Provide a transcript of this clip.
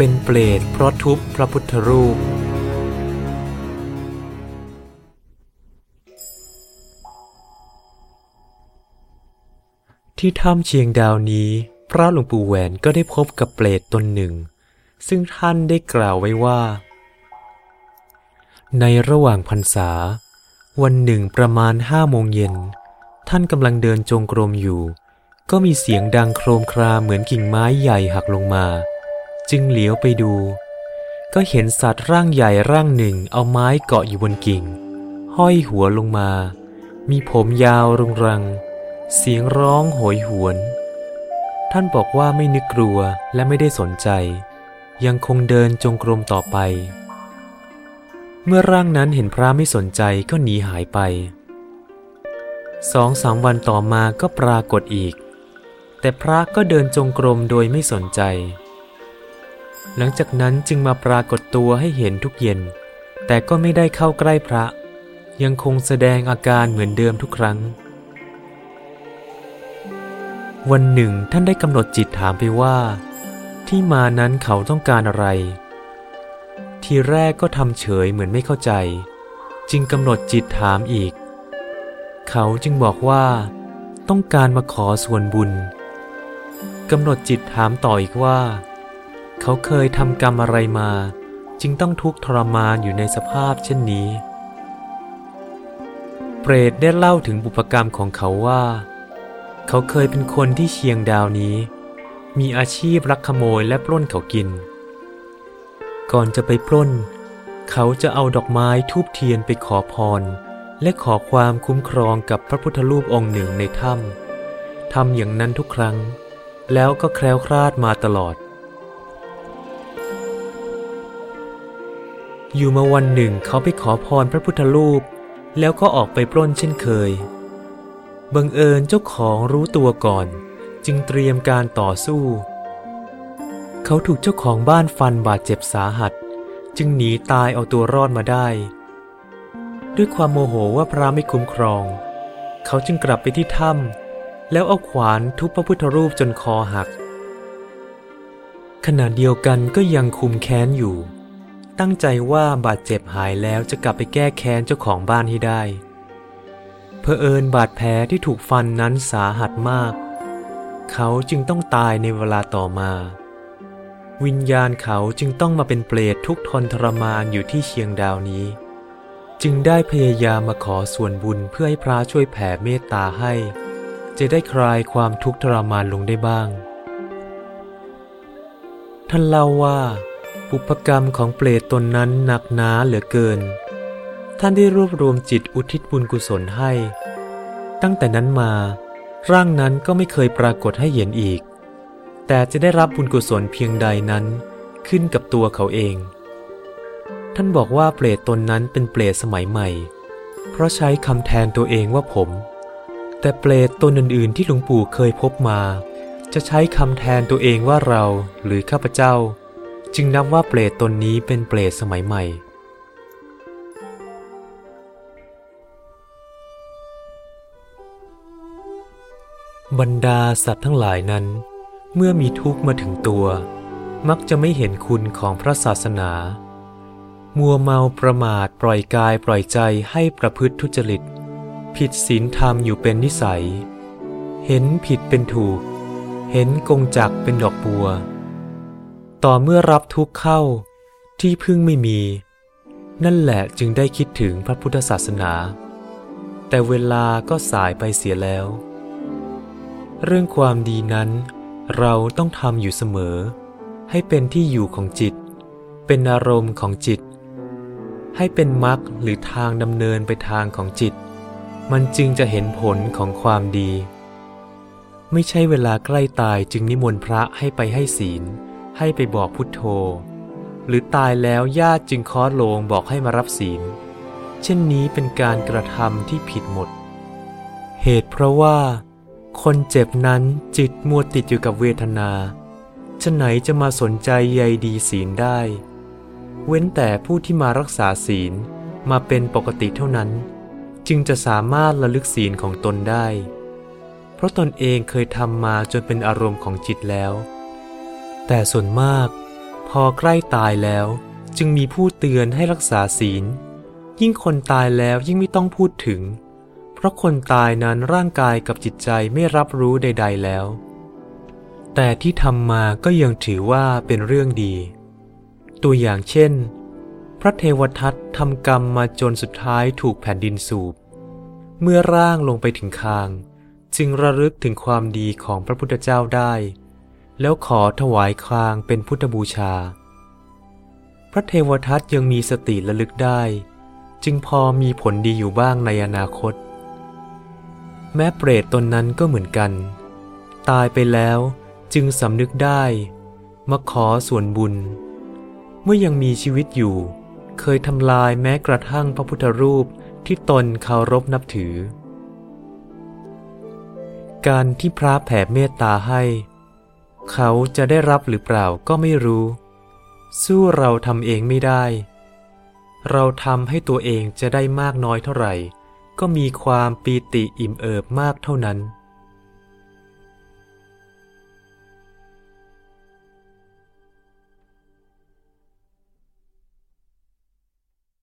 เป็นเปรตเพราะทุบพระพุทธรูป ที่ถ้ำเชียงดาวนี้ พระหลวงปู่แหวนก็ได้พบกับเปรตตนหนึ่ง ซึ่งท่านได้กล่าวไว้ว่า ในระหว่างพรรษา วันหนึ่งประมาณห้าโมงเย็น ท่านกำลังเดินจงกรมอยู่ ก็มีเสียงดังโครมครามเหมือนกิ่งไม้ใหญ่หักลงมา จึงเหลียวไปดู ก็เห็นสัตว์ร่างใหญ่ร่างหนึ่งเอาไม้เกาะอยู่บนกิ่ง ห้อยหัวลงมา มีผมยาวรุงรัง เสียงร้องโหยหวน ท่านบอกว่าไม่นึกกลัวและไม่ได้สนใจ ยังคงเดินจงกรมต่อไป เมื่อร่างนั้นเห็นพระไม่สนใจก็หนีหายไปสองสามวันต่อมาก็ปรากฏอีก แต่พระก็เดินจงกรมโดยไม่สนใจ หลังจากนั้นจึงมาปรากฏตัวให้เห็นทุกเย็น แต่ก็ไม่ได้เข้าใกล้พระ ยังคงแสดงอาการเหมือนเดิมทุกครั้ง วันหนึ่งท่านได้กำหนดจิตถามไปว่า ที่มานั้นเขาต้องการอะไร ทีแรกก็ทำเฉยเหมือนไม่เข้าใจ จึงกำหนดจิตถามอีก เขาจึงบอกว่า ต้องการมาขอส่วนบุญกำหนดจิตถามต่ออีกว่า เขาเคยทำกรรมอะไรมา จึงต้องทุกข์ทรมานอยู่ในสภาพเช่นนี้ เปรตได้เล่าถึงบุพกรรมของเขาว่า เขาเคยเป็นคนที่เชียงดาวนี้ มีอาชีพลักขโมยและปล้นเขากิน ก่อนจะไปปล้น เขาจะเอาดอกไม้ทูบเทียนไปขอพร และขอความคุ้มครองกับพระพุทธรูปองค์หนึ่งในถ้ำทำอย่างนั้นทุกครั้ง แล้วก็แคล้วคลาดมาตลอด อยู่มาวันหนึ่งเขาไปขอพรพระพุทธรูป แล้วก็ออกไปปล้นเช่นเคย บังเอิญเจ้าของรู้ตัวก่อน จึงเตรียมการต่อสู้ เขาถูกเจ้าของบ้านฟันบาดเจ็บสาหัส จึงหนีตายเอาตัวรอดมาได้ ด้วยความโมโหว่าพระไม่คุ้มครอง เขาจึงกลับไปที่ถ้ำแล้วเอาขวานทุบพระพุทธรูปจนคอหัก ขณะเดียวกันก็ยังคุมแค้นอยู่ ตั้งใจว่าบาดเจ็บหายแล้วจะกลับไปแก้แค้นเจ้าของบ้านให้ได้ เพอเอิญบาดแผลที่ถูกฟันนั้นสาหัสมาก เขาจึงต้องตายในเวลาต่อมา วิญญาณเขาจึงต้องมาเป็นเปรตทุกทนทรมานอยู่ที่เชียงดาวนี้ จึงได้พยายามมาขอส่วนบุญเพื่อให้พระช่วยแผ่เมตตาให้ จะได้คลายความทุกข์ทรมานลงได้บ้าง ท่านเล่าว่า บุพกรรมของเปรตตนนั้นหนักหนาเหลือเกิน ท่านได้รวบรวมจิตอุทิศบุญกุศลให้ ตั้งแต่นั้นมา ร่างนั้นก็ไม่เคยปรากฏให้เห็นอีก แต่จะได้รับบุญกุศลเพียงใดนั้นขึ้นกับตัวเขาเอง ท่านบอกว่าเปรตตนนั้นเป็นเปรตสมัยใหม่ เพราะใช้คำแทนตัวเองว่าผม แต่เปรตตนอื่นๆที่หลวงปู่เคยพบมา จะใช้คำแทนตัวเองว่าเราหรือข้าพเจ้า จึงนับว่าเปรตตนนี้เป็นเปรตสมัยใหม่ บรรดาสัตว์ทั้งหลายนั้น เมื่อมีทุกข์มาถึงตัว มักจะไม่เห็นคุณของพระศาสนา มัวเมาประมาทปล่อยกายปล่อยใจให้ประพฤติทุจริต ผิดศีลธรรมอยู่เป็นนิสัย เห็นผิดเป็นถูก เห็นกงจักเป็นดอกบัว ต่อเมื่อรับทุกข์เข้าที่พึ่งไม่มี นั่นแหละจึงได้คิดถึงพระพุทธศาสนา แต่เวลาก็สายไปเสียแล้ว เรื่องความดีนั้นเราต้องทำอยู่เสมอ ให้เป็นที่อยู่ของจิต เป็นอารมณ์ของจิต ให้เป็นมรรคหรือทางดำเนินไปทางของจิต มันจึงจะเห็นผลของความดี ไม่ใช่เวลาใกล้ตายจึงนิมนต์พระให้ไปให้ศีล ให้ไปบอกพุทโธ หรือตายแล้วญาติจึงคาะโลงบอกให้มารับศีล เช่นนี้เป็นการกระทำที่ผิดหมด เหตุเพราะว่า คนเจ็บนั้นจิตมัวติดอยู่กับเวทนาฉะไหนจะมาสนใจใยดีศีลได้ เว้นแต่ผู้ที่มารักษาศีลมาเป็นปกติเท่านั้น จึงจะสามารถระลึกศีลของตนได้ เพราะตนเองเคยทำมาจนเป็นอารมณ์ของจิตแล้ว แต่ส่วนมาก พอใกล้ตายแล้ว จึงมีผู้เตือนให้รักษาศีล ยิ่งคนตายแล้วยิ่งไม่ต้องพูดถึง เพราะคนตายนั้นร่างกายกับจิตใจไม่รับรู้ใด ๆแล้ว แต่ที่ทำมาก็ยังถือว่าเป็นเรื่องดี ตัวอย่างเช่น พระเทวทัตทำกรรมมาจนสุดท้ายถูกแผ่นดินสูบ เมื่อร่างลงไปถึงคาง จึงระลึกถึงความดีของพระพุทธเจ้าได้ แล้วขอถวายคางเป็นพุทธบูชา พระเทวทัตยังมีสติระลึกได้ จึงพอมีผลดีอยู่บ้างในอนาคต แม้เปรตตนนั้นก็เหมือนกัน ตายไปแล้วจึงสำนึกได้ มาขอส่วนบุญ เมื่อยังมีชีวิตอยู่ เคยทำลายแม้กระทั่งพระพุทธรูปที่ตนเคารพนับถือ การที่พระแผ่เมตตาให้ เขาจะได้รับหรือเปล่าก็ไม่รู้ สู้เราทำเองไม่ได้ เราทำให้ตัวเองจะได้มากน้อยเท่าไหร่ ก็มีความปีติอิ่มเอิบมากเท่านั้น